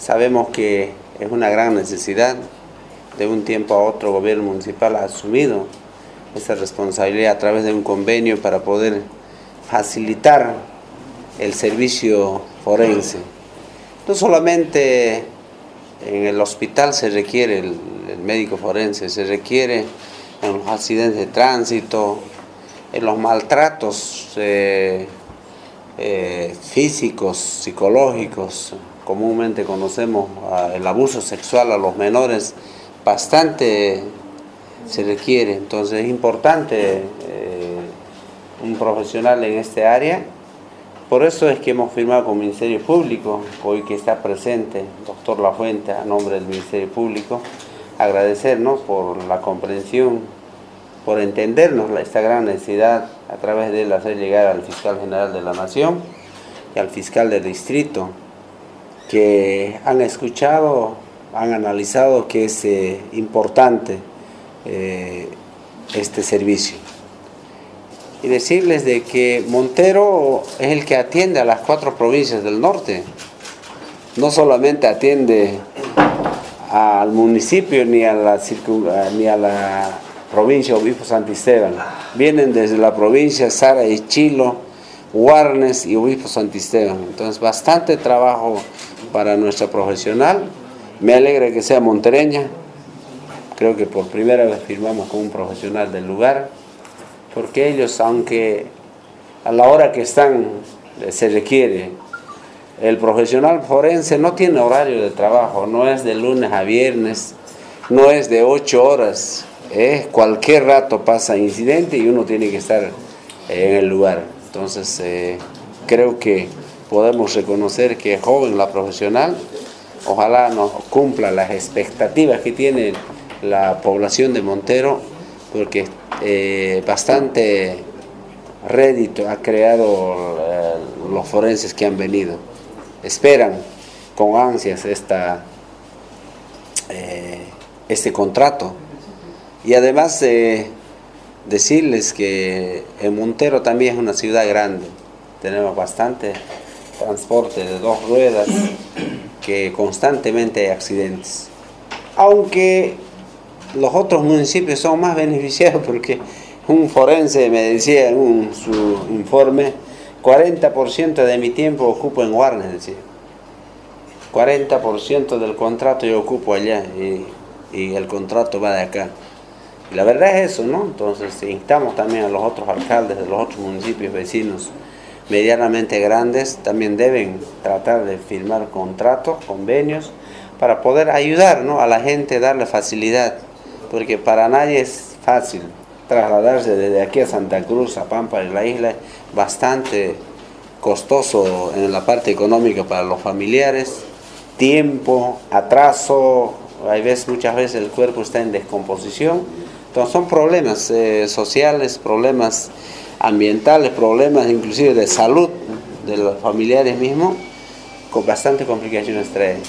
Sabemos que es una gran necesidad. De un tiempo a otro, el gobierno municipal ha asumido esa responsabilidad a través de un convenio para poder facilitar el servicio forense. No solamente en el hospital se requiere el, médico forense, se requiere en los accidentes de tránsito, en los maltratos eh, eh, físicos, psicológicos, comúnmente conocemos el abuso sexual a los menores, bastante se requiere. Entonces es importante eh, un profesional en este área. Por eso es que hemos firmado con el Ministerio Público, hoy que está presente el doctor Lafuente a nombre del Ministerio Público, agradecernos por la comprensión, por entendernos esta gran necesidad a través de él hacer llegar al fiscal general de la Nación y al fiscal del distrito, que han escuchado, han analizado que es eh, importante eh, este servicio. Y decirles de que Montero es el que atiende a las cuatro provincias del norte. No solamente atiende al municipio ni a la, ni a la provincia Obispo Santisteban. Vienen desde la provincia Sara y Chilo, Warnes y Obispo Santisteban. Entonces, bastante trabajo para nuestra profesional. Me alegra que sea montereña, Creo que por primera vez firmamos con un profesional del lugar, porque ellos, aunque a la hora que están se requiere, el profesional forense no tiene horario de trabajo, no es de lunes a viernes, no es de ocho horas, es cualquier rato pasa incidente y uno tiene que estar en el lugar. Entonces, eh, creo que podemos reconocer que es joven la profesional, ojalá nos cumpla las expectativas que tiene la población de Montero porque eh, bastante rédito ha creado eh, los forenses que han venido. Esperan con ansias esta, eh, este contrato. Y además decirles que en Montero también es una ciudad grande. Tenemos bastante transporte de dos ruedas que constantemente hay accidentes. Aunque los otros municipios son más beneficiados porque un forense me decía en su informe, 40% de mi tiempo ocupo en Warner, decía. 40% del contrato yo ocupo allá y, el contrato va de acá. Y la verdad es eso, ¿no? Entonces instamos también a los otros alcaldes de los otros municipios vecinos medianamente grandes, también deben tratar de firmar contratos, convenios, para poder ayudar ¿no? a la gente, darle facilidad porque para nadie es fácil trasladarse desde aquí a Santa Cruz, a Pampa y la isla, bastante costoso en la parte económica para los familiares, tiempo, atraso, hay veces, muchas veces el cuerpo está en descomposición, entonces son problemas eh, sociales, problemas ambientales, problemas inclusive de salud de los familiares mismos, con bastante complicaciones traen.